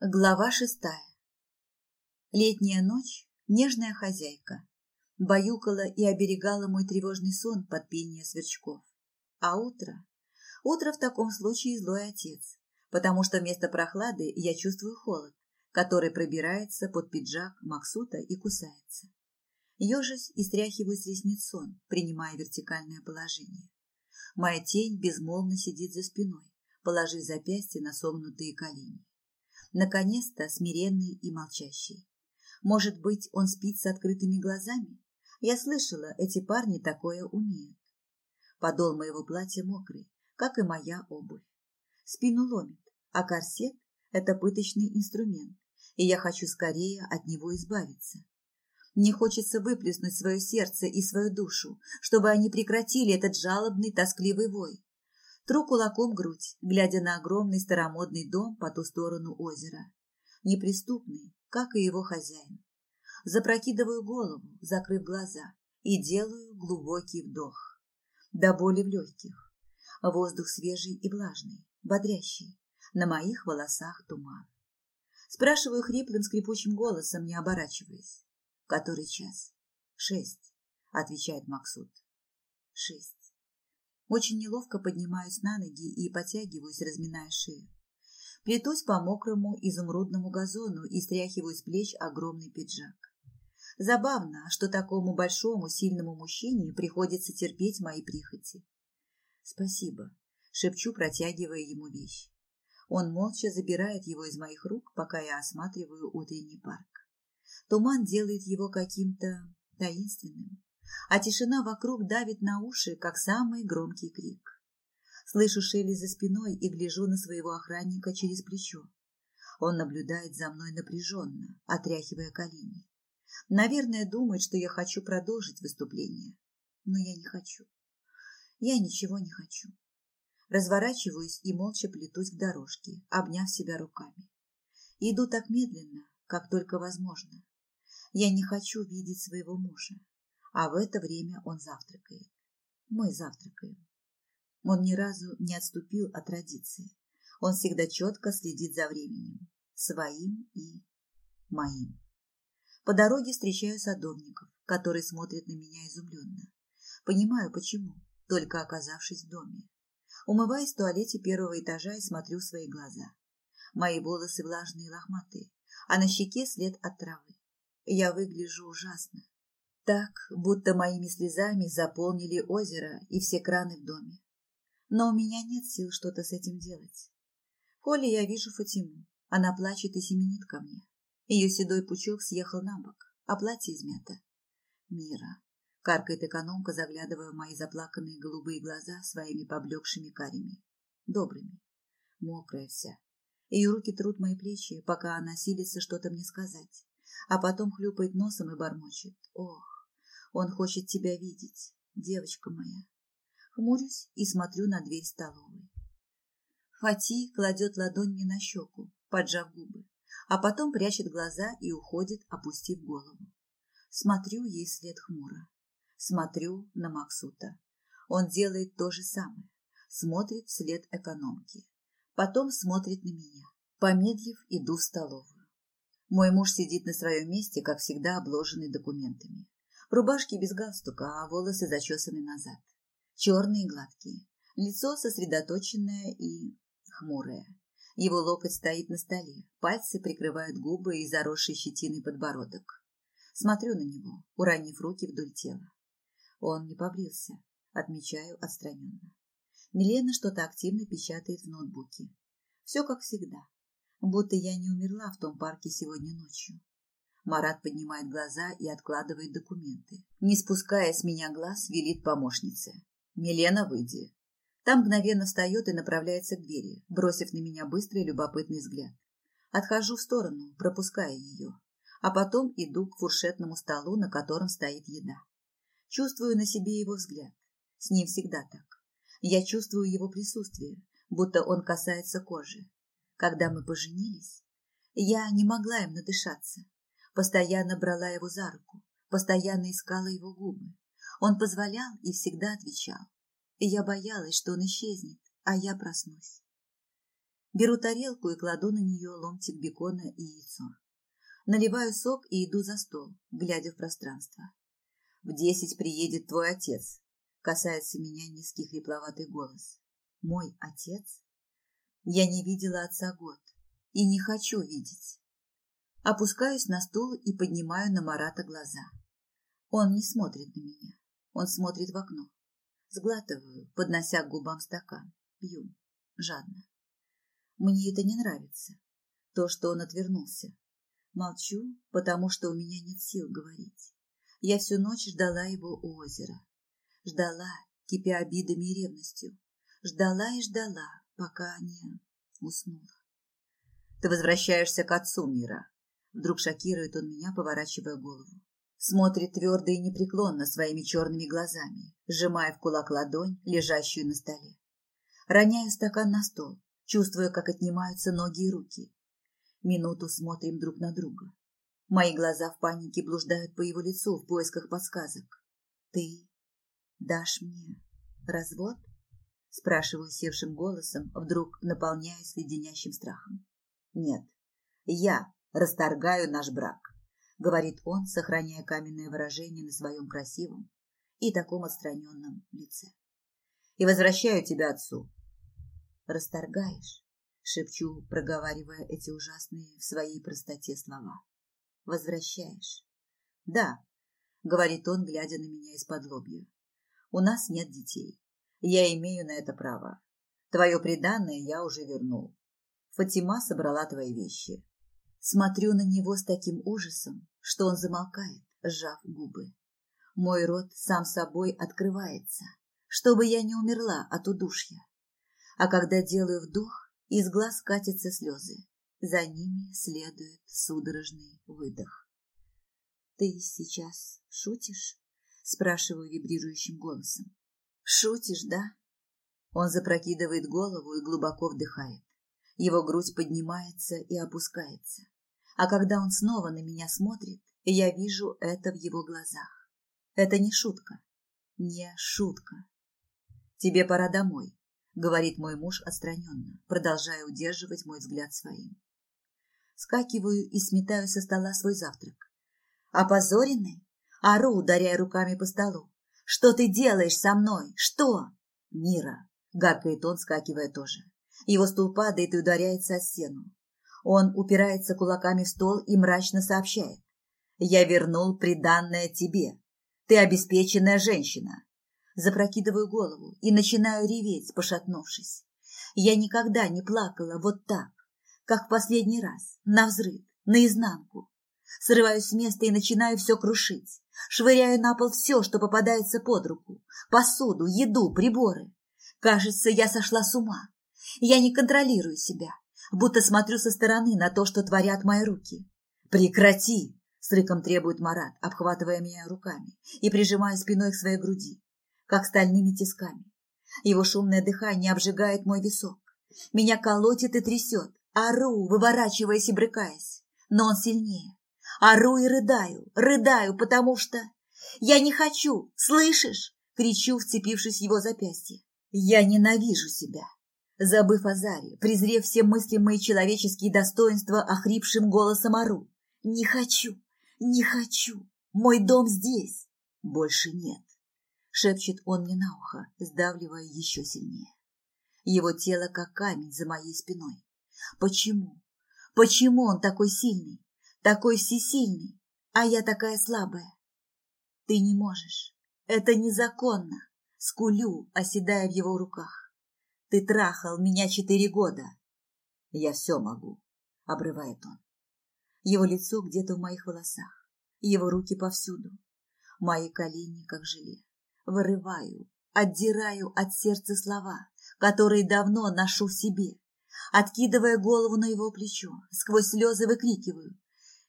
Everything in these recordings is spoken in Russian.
Глава шестая. Летняя ночь, нежная хозяйка, баюкала и оберегала мой тревожный сон под пение сверчков. А утро? Утро в таком случае злой отец, потому что вместо прохлады я чувствую холод, который пробирается под пиджак Максута и кусается. Ежась и стряхиваю с ресниц сон, принимая вертикальное положение. Моя тень безмолвно сидит за спиной, положив запястье на согнутые колени. Наконец-то смиренный и молчащий. Может быть, он спит с открытыми глазами? Я слышала, эти парни такое умеют. Подол моего платья мокрый, как и моя обувь. Спину ломит, а корсет – это пыточный инструмент, и я хочу скорее от него избавиться. Мне хочется выплеснуть свое сердце и свою душу, чтобы они прекратили этот жалобный, тоскливый вой. Тру кулаком грудь, глядя на огромный старомодный дом по ту сторону озера. Неприступный, как и его хозяин. Запрокидываю голову, закрыв глаза, и делаю глубокий вдох. До боли в легких. Воздух свежий и влажный, бодрящий. На моих волосах туман. Спрашиваю хриплым скрипучим голосом, не оборачиваясь. Который час? Шесть, отвечает Максут. Шесть. Очень неловко поднимаюсь на ноги и потягиваюсь, разминая шею. Плетусь по мокрому изумрудному газону и стряхиваю с плеч огромный пиджак. Забавно, что такому большому, сильному мужчине приходится терпеть мои прихоти. Спасибо, шепчу, протягивая ему вещь. Он молча забирает его из моих рук, пока я осматриваю утренний парк. Туман делает его каким-то таинственным, а тишина вокруг давит на уши, как самый громкий крик. Слышу Шелли за спиной и гляжу на своего охранника через плечо. Он наблюдает за мной напряженно, отряхивая колени. Наверное, думает, что я хочу продолжить выступление. Но я не хочу. Я ничего не хочу. Разворачиваюсь и молча плетусь к дорожке, обняв себя руками. Иду так медленно, как только возможно. Я не хочу видеть своего мужа а в это время он завтракает. Мы завтракаем. Он ни разу не отступил от традиции. Он всегда четко следит за временем, своим и моим. По дороге встречаю садовников, которые смотрят на меня изумленно. Понимаю, почему, только оказавшись в доме. Умываюсь в туалете первого этажа и смотрю в свои глаза. Мои волосы влажные и лохматые, а на щеке след от травы. Я выгляжу ужасно, так, будто моими слезами заполнили озеро и все краны в доме. Но у меня нет сил что-то с этим делать. В холле я вижу Фатиму. Она плачет и семенит ко мне. Ее седой пучок съехал на бок, а платье измято. Мира. Каркает экономка, заглядывая в мои заплаканные голубые глаза своими поблекшими карими. Добрыми. Мокрая вся. Ее руки трут мои плечи, пока она силится что-то мне сказать, а потом хлюпает носом и бормочет. Ох, он хочет тебя видеть, девочка моя. Хмурюсь и смотрю на дверь столовой. Фати кладет ладонь мне на щеку, поджав губы, а потом прячет глаза и уходит, опустив голову. Смотрю ей след хмуро. Смотрю на Максута. Он делает то же самое. Смотрит вслед экономки. Потом смотрит на меня. Помедлив, иду в столовую. Мой муж сидит на своем месте, как всегда, обложенный документами. В рубашке без галстука, а волосы зачесаны назад. Черные и гладкие. Лицо сосредоточенное и хмурое. Его локоть стоит на столе, пальцы прикрывают губы и заросший щетиной подбородок. Смотрю на него, уронив руки вдоль тела. Он не побрился, отмечаю отстраненно. Милена что-то активно печатает в ноутбуке. Все как всегда, будто я не умерла в том парке сегодня ночью. Марат поднимает глаза и откладывает документы. Не спуская с меня глаз, велит помощнице. «Милена, выйди». Там мгновенно встает и направляется к двери, бросив на меня быстрый любопытный взгляд. Отхожу в сторону, пропуская ее, а потом иду к фуршетному столу, на котором стоит еда. Чувствую на себе его взгляд. С ним всегда так. Я чувствую его присутствие, будто он касается кожи. Когда мы поженились, я не могла им надышаться, Постоянно брала его за руку, постоянно искала его губы. Он позволял и всегда отвечал. И я боялась, что он исчезнет, а я проснусь. Беру тарелку и кладу на нее ломтик бекона и яйцо. Наливаю сок и иду за стол, глядя в пространство. В десять приедет твой отец. Касается меня низкий хрипловатый голос. Мой отец? Я не видела отца год и не хочу видеть. Опускаюсь на стул и поднимаю на Марата глаза. Он не смотрит на меня, он смотрит в окно. Сглатываю, поднося к губам стакан, пью, жадно. Мне это не нравится, то, что он отвернулся. Молчу, потому что у меня нет сил говорить. Я всю ночь ждала его у озера. Ждала, кипя обидами и ревностью. Ждала и ждала, пока не уснула. Ты возвращаешься к отцу мира. Вдруг шокирует он меня, поворачивая голову. Смотрит твердо и непреклонно своими черными глазами, сжимая в кулак ладонь, лежащую на столе. Роняю стакан на стол, чувствуя, как отнимаются ноги и руки. Минуту смотрим друг на друга. Мои глаза в панике блуждают по его лицу в поисках подсказок. «Ты дашь мне развод?» Спрашиваю севшим голосом, вдруг наполняясь леденящим страхом. «Нет, я расторгаю наш брак», — говорит он, сохраняя каменное выражение на своем красивом и таком отстраненном лице. «И возвращаю тебя отцу». «Расторгаешь?» — шепчу, проговаривая эти ужасные в своей простоте слова. «Возвращаешь?» «Да», — говорит он, глядя на меня из-под лобья. «У нас нет детей. Я имею на это право. Твое преданное я уже вернул. Фатима собрала твои вещи. Смотрю на него с таким ужасом, что он замолкает, сжав губы. Мой рот сам собой открывается, чтобы я не умерла от удушья. А когда делаю вдох, из глаз катятся слезы. За ними следует судорожный выдох. «Ты сейчас шутишь?» – спрашиваю вибрирующим голосом. «Шутишь, да?» Он запрокидывает голову и глубоко вдыхает. Его грудь поднимается и опускается. А когда он снова на меня смотрит, я вижу это в его глазах. Это не шутка. Не шутка. «Тебе пора домой», — говорит мой муж отстраненно, продолжая удерживать мой взгляд своим. Скакиваю и сметаю со стола свой завтрак. Опозоренный? Ору, ударяя руками по столу. «Что ты делаешь со мной? Что?» «Мира!» — гаркает он, скакивая тоже. Его стул падает и ударяется о стену. Он упирается кулаками в стол и мрачно сообщает. «Я вернул приданное тебе. Ты обеспеченная женщина». Запрокидываю голову и начинаю реветь, пошатнувшись. Я никогда не плакала вот так, как в последний раз, на взрыв, наизнанку. Срываюсь с места и начинаю все крушить. Швыряю на пол все, что попадается под руку. Посуду, еду, приборы. Кажется, я сошла с ума. Я не контролирую себя, будто смотрю со стороны на то, что творят мои руки. «Прекрати!» – с рыком требует Марат, обхватывая меня руками и прижимая спиной к своей груди, как стальными тисками. Его шумное дыхание обжигает мой висок. Меня колотит и трясет, ору, выворачиваясь и брыкаясь. Но он сильнее. Ору и рыдаю, рыдаю, потому что... Я не хочу, слышишь? Кричу, вцепившись в его запястье. Я ненавижу себя. Забыв о Заре, презрев все мыслимые человеческие достоинства, охрипшим голосом ору. «Не хочу! Не хочу! Мой дом здесь! Больше нет!» Шепчет он мне на ухо, сдавливая еще сильнее. Его тело как камень за моей спиной. Почему? Почему он такой сильный, такой всесильный, а я такая слабая? Ты не можешь. Это незаконно. Скулю, оседая в его руках. Ты трахал меня четыре года. Я все могу, обрывает он. Его лицо где-то в моих волосах, его руки повсюду. Мои колени, как желе. Вырываю, отдираю от сердца слова, которые давно ношу в себе. Откидывая голову на его плечо, сквозь слезы выкрикиваю.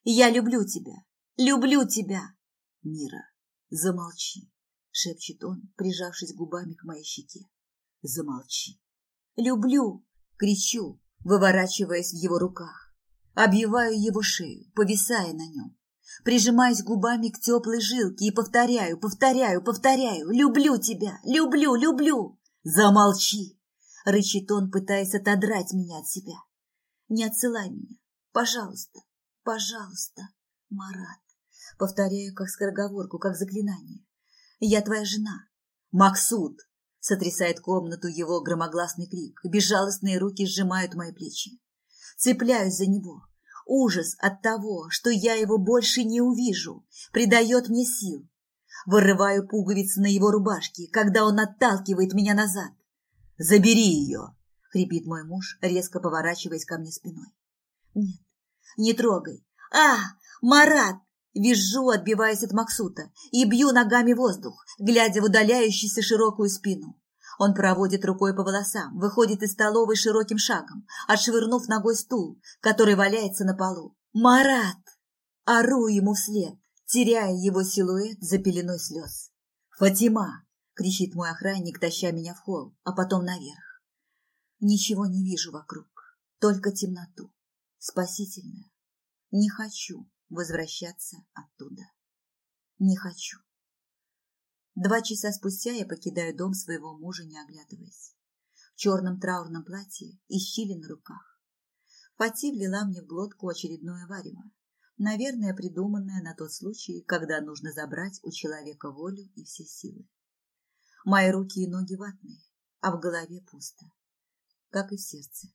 «Я люблю тебя! Люблю тебя!» «Мира, замолчи!» — шепчет он, прижавшись губами к моей щеке. «Замолчи!» «Люблю!» — кричу, выворачиваясь в его руках. Обвиваю его шею, повисая на нем. Прижимаюсь губами к теплой жилке и повторяю, повторяю, повторяю. «Люблю тебя! Люблю, люблю!» «Замолчи!» Рычит он, пытаясь отодрать меня от себя. Не отсылай меня. Пожалуйста, пожалуйста, Марат. Повторяю как скороговорку, как заклинание. Я твоя жена. Максут! Сотрясает комнату его громогласный крик. Безжалостные руки сжимают мои плечи. Цепляюсь за него. Ужас от того, что я его больше не увижу, придает мне сил. Вырываю пуговицы на его рубашке, когда он отталкивает меня назад. «Забери ее!» — хрипит мой муж, резко поворачиваясь ко мне спиной. «Нет, не трогай! А, Марат!» Вижу, отбиваясь от Максута, и бью ногами воздух, глядя в удаляющуюся широкую спину. Он проводит рукой по волосам, выходит из столовой широким шагом, отшвырнув ногой стул, который валяется на полу. «Марат!» Ору ему вслед, теряя его силуэт за пеленой слез. «Фатима!» — кричит мой охранник, таща меня в холл, а потом наверх. Ничего не вижу вокруг, только темноту, спасительную. Не хочу возвращаться оттуда. Не хочу. Два часа спустя я покидаю дом своего мужа, не оглядываясь. В черном траурном платье и щели на руках. Фати влила мне в глотку очередное варево, наверное, придуманное на тот случай, когда нужно забрать у человека волю и все силы. Мои руки и ноги ватные, а в голове пусто, как и в сердце.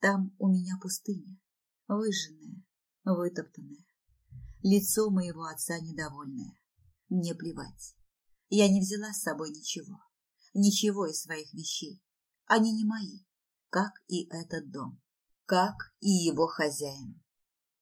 Там у меня пустыня, выжженная, вытоптанная. Лицо моего отца недовольное. Мне плевать. Я не взяла с собой ничего. Ничего из своих вещей. Они не мои, как и этот дом, как и его хозяин.